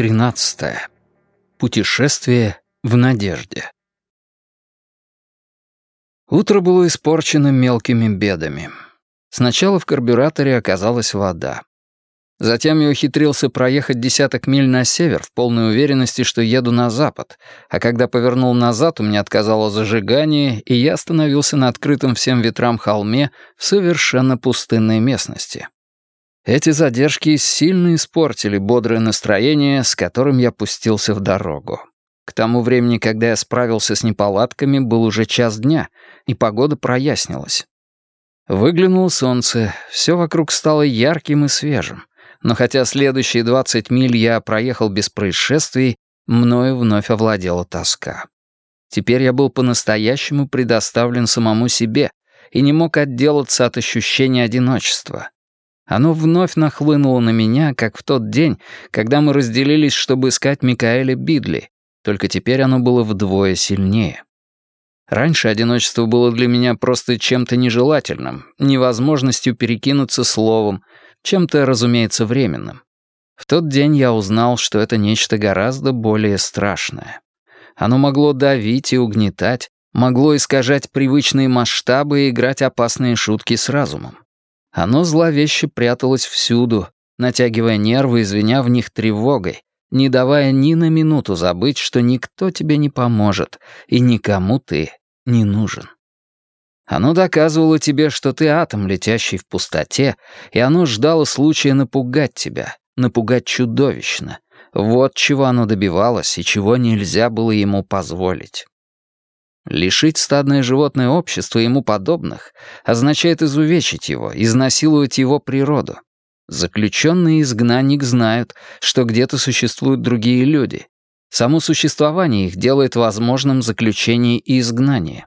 13. Путешествие в надежде. Утро было испорчено мелкими бедами. Сначала в карбюраторе оказалась вода. Затем я ухитрился проехать десяток миль на север в полной уверенности, что еду на запад, а когда повернул назад, у меня отказало зажигание, и я остановился на открытом всем ветрам холме в совершенно пустынной местности. Эти задержки сильно испортили бодрое настроение, с которым я пустился в дорогу. К тому времени, когда я справился с неполадками, был уже час дня, и погода прояснилась. Выглянуло солнце, все вокруг стало ярким и свежим но хотя следующие 20 миль я проехал без происшествий, мною вновь овладела тоска. Теперь я был по-настоящему предоставлен самому себе и не мог отделаться от ощущения одиночества. Оно вновь нахлынуло на меня, как в тот день, когда мы разделились, чтобы искать Микаэля Бидли, только теперь оно было вдвое сильнее. Раньше одиночество было для меня просто чем-то нежелательным, невозможностью перекинуться словом, чем-то, разумеется, временным. В тот день я узнал, что это нечто гораздо более страшное. Оно могло давить и угнетать, могло искажать привычные масштабы и играть опасные шутки с разумом. Оно зловеще пряталось всюду, натягивая нервы и звеня в них тревогой, не давая ни на минуту забыть, что никто тебе не поможет и никому ты не нужен. Оно доказывало тебе, что ты атом, летящий в пустоте, и оно ждало случая напугать тебя, напугать чудовищно. Вот чего оно добивалось и чего нельзя было ему позволить. Лишить стадное животное общество ему подобных означает изувечить его, изнасиловать его природу. Заключенные и изгнанник знают, что где-то существуют другие люди. Само существование их делает возможным заключение и изгнание.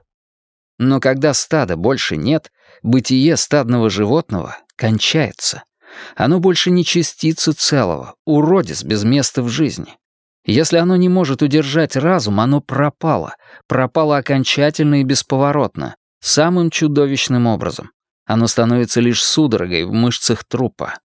Но когда стада больше нет, бытие стадного животного кончается. Оно больше не частица целого, уродец без места в жизни. Если оно не может удержать разум, оно пропало. Пропало окончательно и бесповоротно, самым чудовищным образом. Оно становится лишь судорогой в мышцах трупа.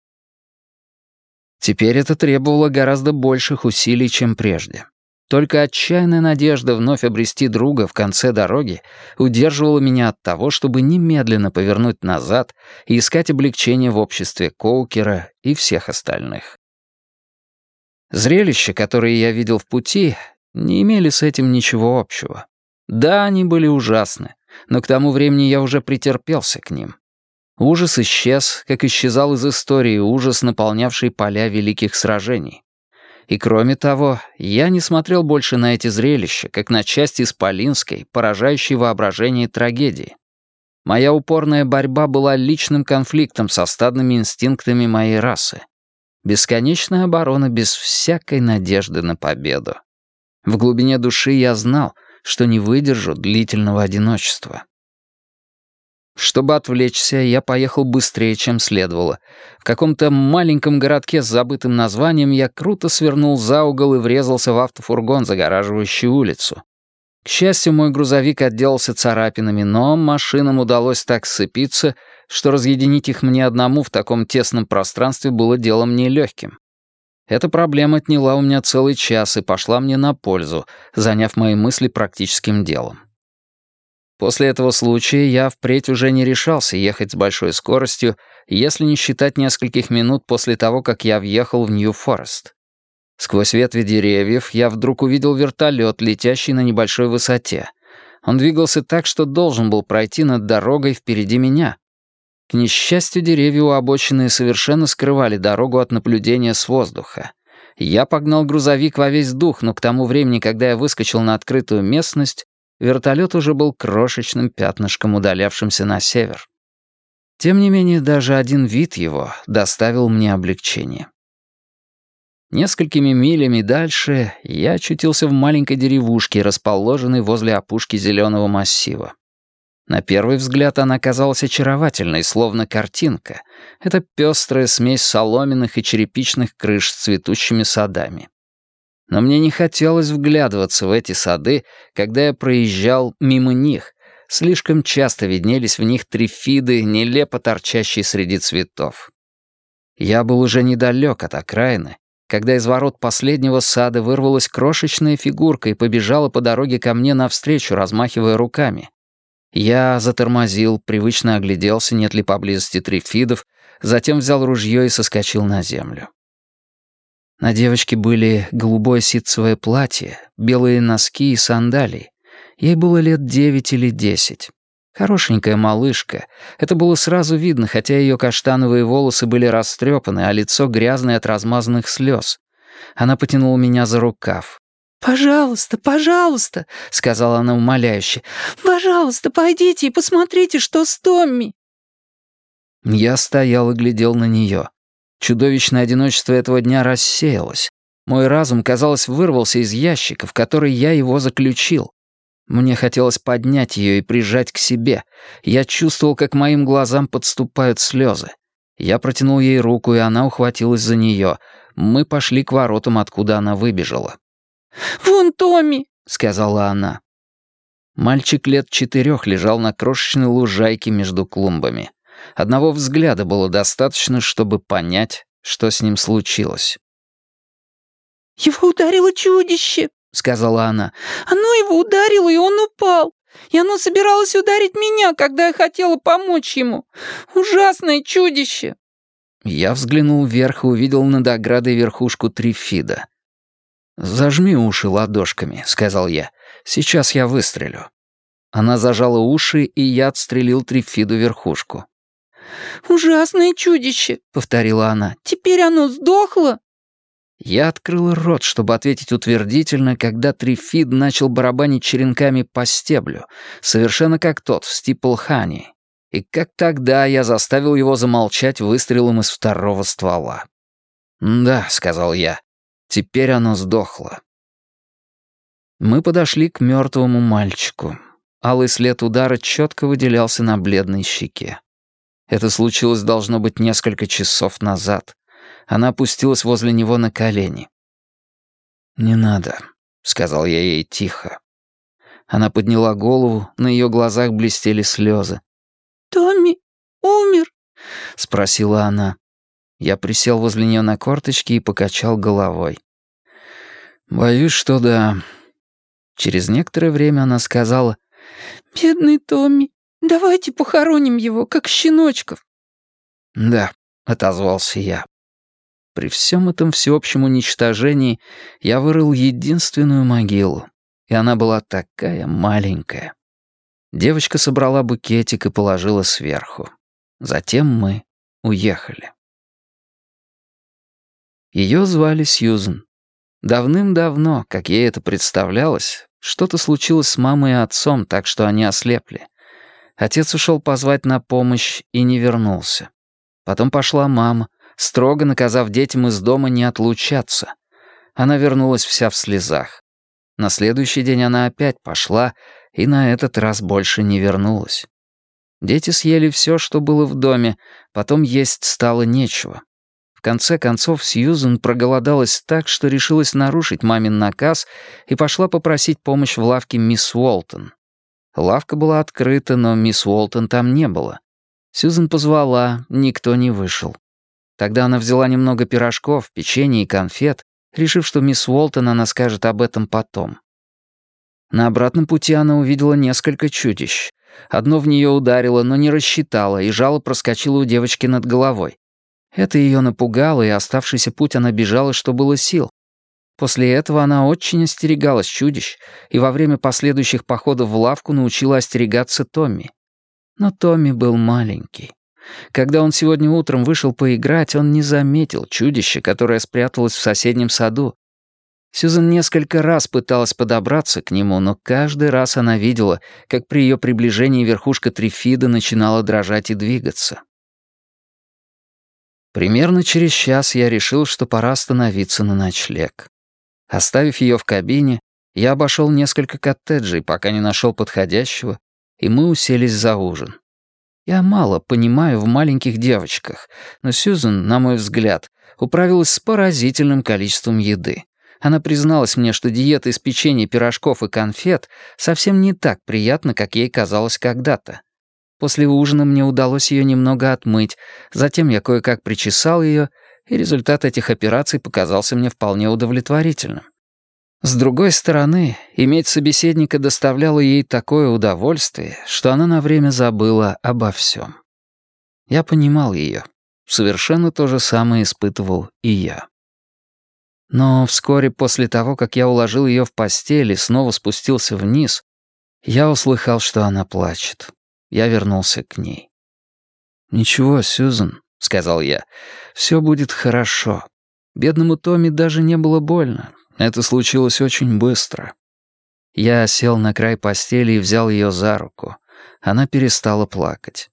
Теперь это требовало гораздо больших усилий, чем прежде. Только отчаянная надежда вновь обрести друга в конце дороги удерживала меня от того, чтобы немедленно повернуть назад и искать облегчение в обществе Коукера и всех остальных. Зрелища, которые я видел в пути, не имели с этим ничего общего. Да, они были ужасны, но к тому времени я уже претерпелся к ним. Ужас исчез, как исчезал из истории ужас, наполнявший поля великих сражений. И кроме того, я не смотрел больше на эти зрелища, как на часть исполинской, поражающей воображение трагедии. Моя упорная борьба была личным конфликтом со стадными инстинктами моей расы. Бесконечная оборона без всякой надежды на победу. В глубине души я знал, что не выдержу длительного одиночества. Чтобы отвлечься, я поехал быстрее, чем следовало. В каком-то маленьком городке с забытым названием я круто свернул за угол и врезался в автофургон, загораживающий улицу. К счастью, мой грузовик отделался царапинами, но машинам удалось так сцепиться, что разъединить их мне одному в таком тесном пространстве было делом нелегким. Эта проблема отняла у меня целый час и пошла мне на пользу, заняв мои мысли практическим делом. После этого случая я впредь уже не решался ехать с большой скоростью, если не считать нескольких минут после того, как я въехал в Нью-Форест. Сквозь ветви деревьев я вдруг увидел вертолет, летящий на небольшой высоте. Он двигался так, что должен был пройти над дорогой впереди меня. К несчастью, деревья у обочины совершенно скрывали дорогу от наблюдения с воздуха. Я погнал грузовик во весь дух, но к тому времени, когда я выскочил на открытую местность, Вертолет уже был крошечным пятнышком, удалявшимся на север. Тем не менее, даже один вид его доставил мне облегчение. Несколькими милями дальше я очутился в маленькой деревушке, расположенной возле опушки зеленого массива. На первый взгляд она казалась очаровательной, словно картинка. Это пестрая смесь соломенных и черепичных крыш с цветущими садами но мне не хотелось вглядываться в эти сады, когда я проезжал мимо них. Слишком часто виднелись в них трифиды, нелепо торчащие среди цветов. Я был уже недалек от окраины, когда из ворот последнего сада вырвалась крошечная фигурка и побежала по дороге ко мне навстречу, размахивая руками. Я затормозил, привычно огляделся, нет ли поблизости трифидов, затем взял ружье и соскочил на землю. На девочке были голубое ситцевое платье, белые носки и сандалии. Ей было лет девять или десять. Хорошенькая малышка. Это было сразу видно, хотя ее каштановые волосы были растрепаны, а лицо грязное от размазанных слез. Она потянула меня за рукав. «Пожалуйста, пожалуйста», — сказала она умоляюще. «Пожалуйста, пойдите и посмотрите, что с Томми». Я стоял и глядел на нее. Чудовищное одиночество этого дня рассеялось. Мой разум, казалось, вырвался из ящика, в который я его заключил. Мне хотелось поднять ее и прижать к себе. Я чувствовал, как моим глазам подступают слезы. Я протянул ей руку, и она ухватилась за нее. Мы пошли к воротам, откуда она выбежала. «Вон Томми!» — сказала она. Мальчик лет четырех лежал на крошечной лужайке между клумбами. Одного взгляда было достаточно, чтобы понять, что с ним случилось. «Его ударило чудище», — сказала она. «Оно его ударило, и он упал. И оно собиралось ударить меня, когда я хотела помочь ему. Ужасное чудище!» Я взглянул вверх и увидел над оградой верхушку трифида. «Зажми уши ладошками», — сказал я. «Сейчас я выстрелю». Она зажала уши, и я отстрелил трифиду верхушку. «Ужасное чудище», — повторила она. «Теперь оно сдохло?» Я открыл рот, чтобы ответить утвердительно, когда Трифид начал барабанить черенками по стеблю, совершенно как тот в Стиплхане. И как тогда я заставил его замолчать выстрелом из второго ствола. «Да», — сказал я, — «теперь оно сдохло». Мы подошли к мертвому мальчику. Алый след удара четко выделялся на бледной щеке. Это случилось, должно быть, несколько часов назад. Она опустилась возле него на колени. «Не надо», — сказал я ей тихо. Она подняла голову, на ее глазах блестели слезы. «Томми умер?» — спросила она. Я присел возле нее на корточки и покачал головой. «Боюсь, что да». Через некоторое время она сказала, «Бедный Томми, давайте похороним его, как щеночков». «Да», — отозвался я. При всем этом всеобщем уничтожении я вырыл единственную могилу, и она была такая маленькая. Девочка собрала букетик и положила сверху. Затем мы уехали. Ее звали Сьюзен. Давным-давно, как ей это представлялось, что-то случилось с мамой и отцом, так что они ослепли. Отец ушел позвать на помощь и не вернулся. Потом пошла мама, строго наказав детям из дома не отлучаться. Она вернулась вся в слезах. На следующий день она опять пошла, и на этот раз больше не вернулась. Дети съели все, что было в доме, потом есть стало нечего. В конце концов, Сьюзен проголодалась так, что решилась нарушить мамин наказ и пошла попросить помощь в лавке мисс Уолтон. Лавка была открыта, но мисс Уолтон там не было. Сьюзен позвала, никто не вышел. Тогда она взяла немного пирожков, печенья и конфет, решив, что мисс Уолтон она скажет об этом потом. На обратном пути она увидела несколько чудищ. Одно в нее ударило, но не рассчитала, и жало проскочило у девочки над головой. Это ее напугало, и оставшийся путь она бежала, что было сил. После этого она очень остерегалась чудищ, и во время последующих походов в лавку научила остерегаться Томми. Но Томми был маленький. Когда он сегодня утром вышел поиграть, он не заметил чудище, которое спряталось в соседнем саду. Сьюзан несколько раз пыталась подобраться к нему, но каждый раз она видела, как при ее приближении верхушка трифида начинала дрожать и двигаться. Примерно через час я решил, что пора остановиться на ночлег. Оставив ее в кабине, я обошел несколько коттеджей, пока не нашел подходящего, и мы уселись за ужин. Я мало понимаю в маленьких девочках, но Сьюзен, на мой взгляд, управилась с поразительным количеством еды. Она призналась мне, что диета из печенья, пирожков и конфет совсем не так приятна, как ей казалось когда-то. После ужина мне удалось ее немного отмыть, затем я кое-как причесал ее, и результат этих операций показался мне вполне удовлетворительным. С другой стороны, иметь собеседника доставляло ей такое удовольствие, что она на время забыла обо всем. Я понимал ее. Совершенно то же самое испытывал и я. Но вскоре после того, как я уложил ее в постель и снова спустился вниз, я услыхал, что она плачет. Я вернулся к ней. «Ничего, Сьюзен», — сказал я, — «все будет хорошо. Бедному Томми даже не было больно. Это случилось очень быстро». Я сел на край постели и взял ее за руку. Она перестала плакать.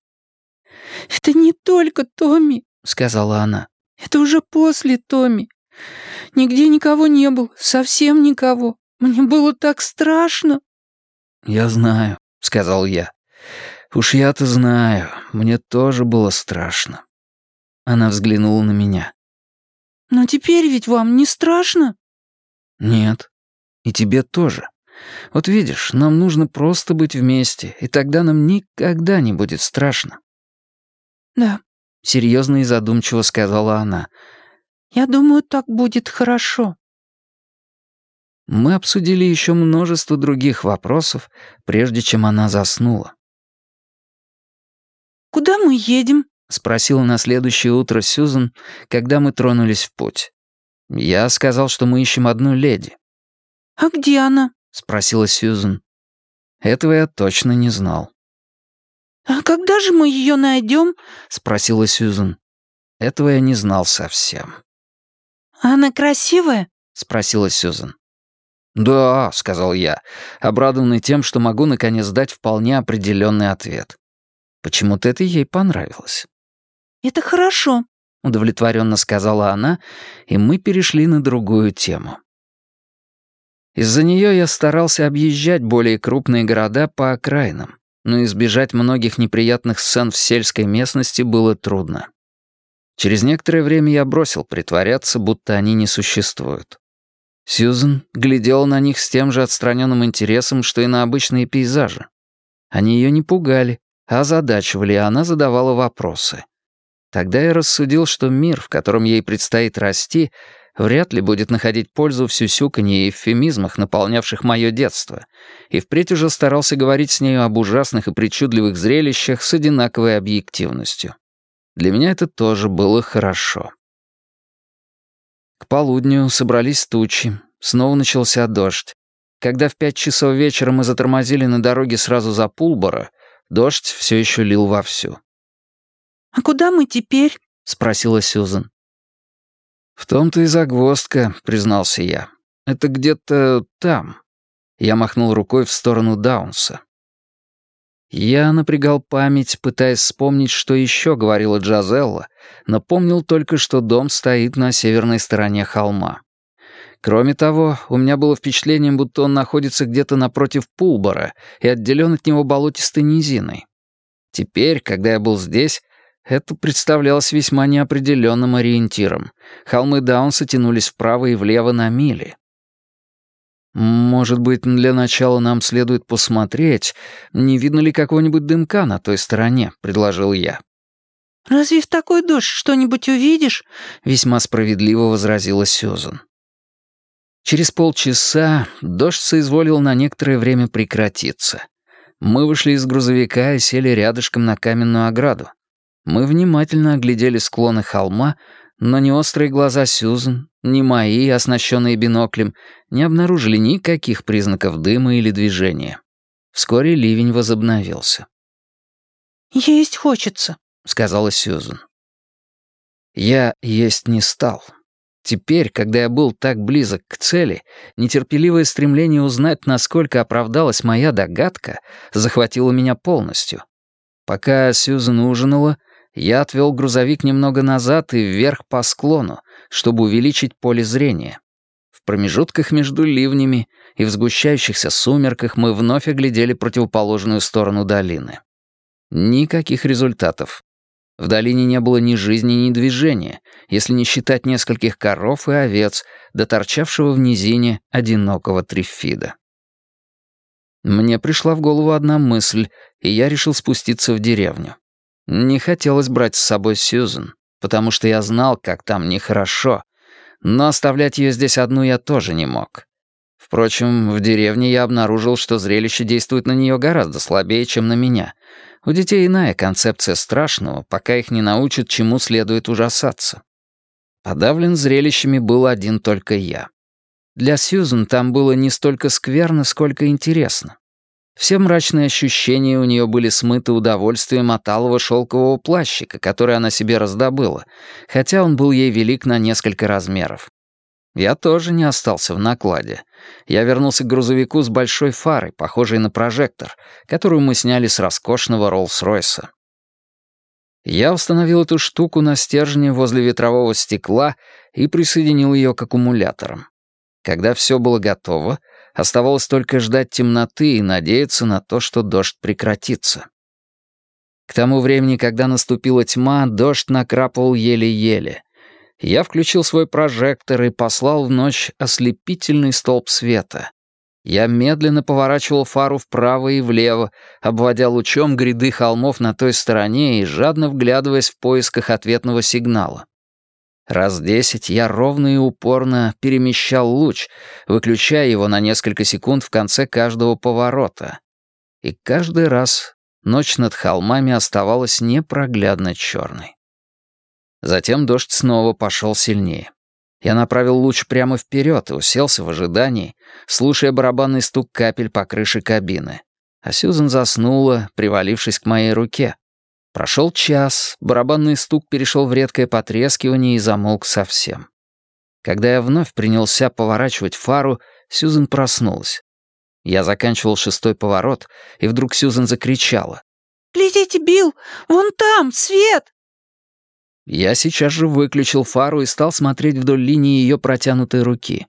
«Это не только Томми», — сказала она. «Это уже после Томми. Нигде никого не было, совсем никого. Мне было так страшно». «Я знаю», — сказал я. «Уж я-то знаю, мне тоже было страшно». Она взглянула на меня. «Но теперь ведь вам не страшно?» «Нет. И тебе тоже. Вот видишь, нам нужно просто быть вместе, и тогда нам никогда не будет страшно». «Да», — серьезно и задумчиво сказала она. «Я думаю, так будет хорошо». Мы обсудили еще множество других вопросов, прежде чем она заснула. «Куда мы едем?» — спросила на следующее утро Сьюзен, когда мы тронулись в путь. Я сказал, что мы ищем одну леди. «А где она?» — спросила Сьюзен. Этого я точно не знал. «А когда же мы ее найдем?» — спросила Сьюзен. Этого я не знал совсем. «Она красивая?» — спросила Сьюзен. «Да», — сказал я, обрадованный тем, что могу наконец дать вполне определенный ответ. Почему-то это ей понравилось. «Это хорошо», — удовлетворенно сказала она, и мы перешли на другую тему. Из-за нее я старался объезжать более крупные города по окраинам, но избежать многих неприятных сцен в сельской местности было трудно. Через некоторое время я бросил притворяться, будто они не существуют. Сьюзен глядела на них с тем же отстраненным интересом, что и на обычные пейзажи. Они ее не пугали, а озадачивали, и она задавала вопросы. Тогда я рассудил, что мир, в котором ей предстоит расти, вряд ли будет находить пользу в сюсюканье и эвфемизмах, наполнявших мое детство, и впредь уже старался говорить с нею об ужасных и причудливых зрелищах с одинаковой объективностью. Для меня это тоже было хорошо. К полудню собрались тучи, снова начался дождь. Когда в пять часов вечера мы затормозили на дороге сразу за Пулборо, Дождь все еще лил вовсю. «А куда мы теперь?» — спросила Сьюзен. «В том-то и загвоздка», — признался я. «Это где-то там». Я махнул рукой в сторону Даунса. Я напрягал память, пытаясь вспомнить, что еще говорила Джазелла, но помнил только, что дом стоит на северной стороне холма. Кроме того, у меня было впечатление, будто он находится где-то напротив Пулбора и отделен от него болотистой низиной. Теперь, когда я был здесь, это представлялось весьма неопределенным ориентиром. Холмы Даунса тянулись вправо и влево на мили. «Может быть, для начала нам следует посмотреть, не видно ли какого-нибудь дымка на той стороне», — предложил я. «Разве в такой дождь что-нибудь увидишь?» — весьма справедливо возразила Сьюзан. Через полчаса дождь соизволил на некоторое время прекратиться. Мы вышли из грузовика и сели рядышком на каменную ограду. Мы внимательно оглядели склоны холма, но ни острые глаза Сьюзен, ни мои, оснащенные биноклем, не обнаружили никаких признаков дыма или движения. Вскоре ливень возобновился. «Есть хочется», — сказала Сьюзен. Я есть не стал. Теперь, когда я был так близок к цели, нетерпеливое стремление узнать, насколько оправдалась моя догадка, захватило меня полностью. Пока Сьюзен ужинала, я отвел грузовик немного назад и вверх по склону, чтобы увеличить поле зрения. В промежутках между ливнями и в сгущающихся сумерках мы вновь оглядели противоположную сторону долины. Никаких результатов. В долине не было ни жизни, ни движения, если не считать нескольких коров и овец, до торчавшего в низине одинокого трифида. Мне пришла в голову одна мысль, и я решил спуститься в деревню. Не хотелось брать с собой Сьюзен. потому что я знал, как там нехорошо, но оставлять ее здесь одну я тоже не мог. Впрочем, в деревне я обнаружил, что зрелище действует на нее гораздо слабее, чем на меня. У детей иная концепция страшного, пока их не научат, чему следует ужасаться. Подавлен зрелищами был один только я. Для Сьюзен там было не столько скверно, сколько интересно. Все мрачные ощущения у нее были смыты удовольствием от алого шелкового плащика, который она себе раздобыла, хотя он был ей велик на несколько размеров. Я тоже не остался в накладе. Я вернулся к грузовику с большой фарой, похожей на прожектор, которую мы сняли с роскошного Роллс-Ройса. Я установил эту штуку на стержне возле ветрового стекла и присоединил ее к аккумуляторам. Когда все было готово, оставалось только ждать темноты и надеяться на то, что дождь прекратится. К тому времени, когда наступила тьма, дождь накрапывал еле-еле. Я включил свой прожектор и послал в ночь ослепительный столб света. Я медленно поворачивал фару вправо и влево, обводя лучом гряды холмов на той стороне и жадно вглядываясь в поисках ответного сигнала. Раз десять я ровно и упорно перемещал луч, выключая его на несколько секунд в конце каждого поворота. И каждый раз ночь над холмами оставалась непроглядно черной. Затем дождь снова пошел сильнее. Я направил луч прямо вперед и уселся в ожидании, слушая барабанный стук капель по крыше кабины. А Сьюзен заснула, привалившись к моей руке. Прошел час, барабанный стук перешел в редкое потрескивание и замолк совсем. Когда я вновь принялся поворачивать фару, Сьюзен проснулась. Я заканчивал шестой поворот, и вдруг Сьюзен закричала. «Глядите, Билл, вон там, свет!» Я сейчас же выключил фару и стал смотреть вдоль линии ее протянутой руки.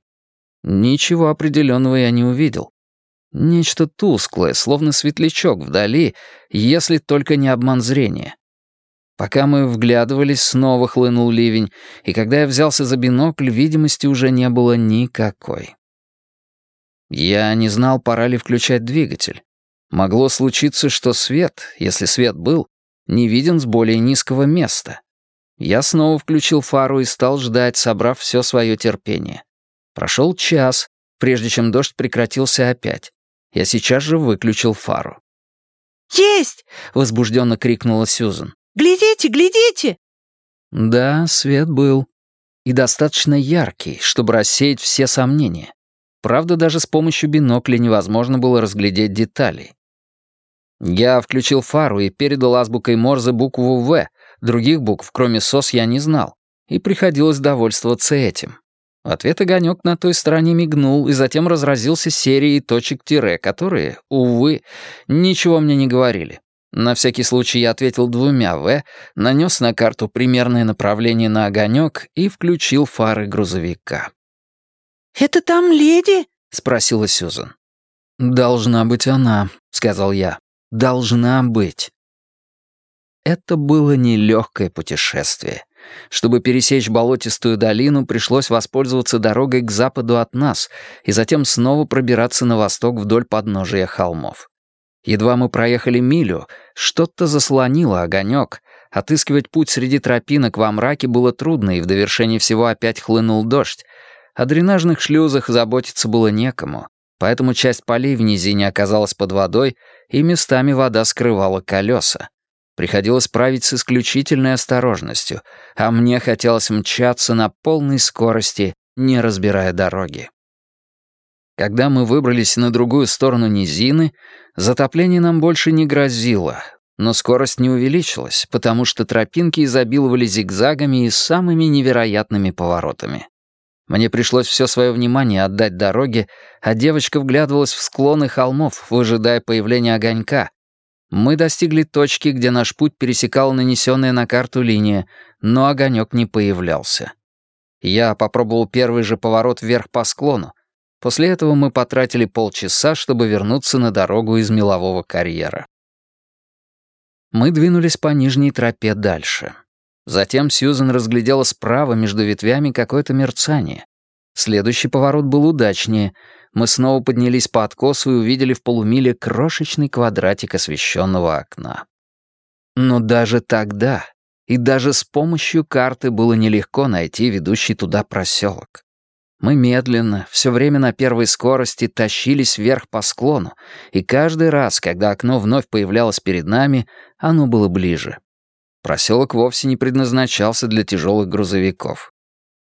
Ничего определенного я не увидел. Нечто тусклое, словно светлячок вдали, если только не обман зрения. Пока мы вглядывались, снова хлынул ливень, и когда я взялся за бинокль, видимости уже не было никакой. Я не знал, пора ли включать двигатель. Могло случиться, что свет, если свет был, не виден с более низкого места. Я снова включил фару и стал ждать, собрав все свое терпение. Прошел час, прежде чем дождь прекратился опять. Я сейчас же выключил фару. «Есть!» — возбужденно крикнула Сьюзен. «Глядите, глядите!» Да, свет был. И достаточно яркий, чтобы рассеять все сомнения. Правда, даже с помощью бинокля невозможно было разглядеть деталей. Я включил фару и передал азбукой Морзе букву «В», других букв, кроме «СОС», я не знал, и приходилось довольствоваться этим. В ответ огонек на той стороне мигнул и затем разразился серией точек тире, которые, увы, ничего мне не говорили. На всякий случай я ответил двумя «В», нанес на карту примерное направление на огонек и включил фары грузовика. «Это там леди?» — спросила Сюзан. «Должна быть она», — сказал я. «Должна быть». Это было нелегкое путешествие. Чтобы пересечь болотистую долину, пришлось воспользоваться дорогой к западу от нас и затем снова пробираться на восток вдоль подножия холмов. Едва мы проехали милю, что-то заслонило огонек. Отыскивать путь среди тропинок во мраке было трудно, и в довершении всего опять хлынул дождь. О дренажных шлюзах заботиться было некому, поэтому часть полей в низине оказалась под водой, и местами вода скрывала колеса. Приходилось править с исключительной осторожностью, а мне хотелось мчаться на полной скорости, не разбирая дороги. Когда мы выбрались на другую сторону низины, затопление нам больше не грозило, но скорость не увеличилась, потому что тропинки изобиловали зигзагами и самыми невероятными поворотами. Мне пришлось все свое внимание отдать дороге, а девочка вглядывалась в склоны холмов, выжидая появления огонька, мы достигли точки, где наш путь пересекал нанесенная на карту линия, но огонек не появлялся. Я попробовал первый же поворот вверх по склону. После этого мы потратили полчаса, чтобы вернуться на дорогу из мелового карьера. Мы двинулись по нижней тропе дальше. Затем Сьюзен разглядела справа между ветвями какое-то мерцание. Следующий поворот был удачнее — мы снова поднялись по откосу и увидели в полумиле крошечный квадратик освещенного окна. Но даже тогда и даже с помощью карты было нелегко найти ведущий туда проселок. Мы медленно, все время на первой скорости, тащились вверх по склону, и каждый раз, когда окно вновь появлялось перед нами, оно было ближе. Проселок вовсе не предназначался для тяжелых грузовиков.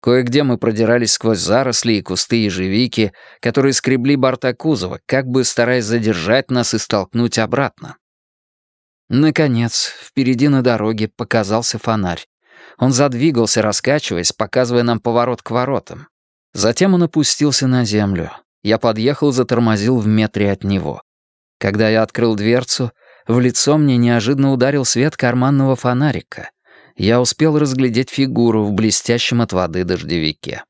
Кое-где мы продирались сквозь заросли и кусты ежевики, которые скребли борта кузова, как бы стараясь задержать нас и столкнуть обратно. Наконец, впереди на дороге показался фонарь. Он задвигался, раскачиваясь, показывая нам поворот к воротам. Затем он опустился на землю. Я подъехал, затормозил в метре от него. Когда я открыл дверцу, в лицо мне неожиданно ударил свет карманного фонарика. Я успел разглядеть фигуру в блестящем от воды дождевике.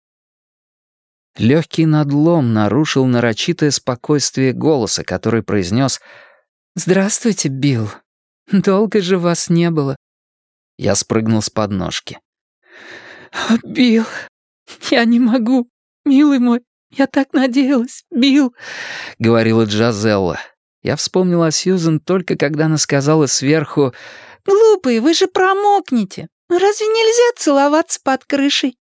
Легкий надлом нарушил нарочитое спокойствие голоса, который произнес «Здравствуйте, Билл. Долго же вас не было». Я спрыгнул с подножки. «Билл, я не могу. «Милый мой, я так надеялась, Билл», — говорила Джазелла. Я вспомнила о Сьюзен только когда она сказала сверху «Глупые, вы же промокнете. Разве нельзя целоваться под крышей?»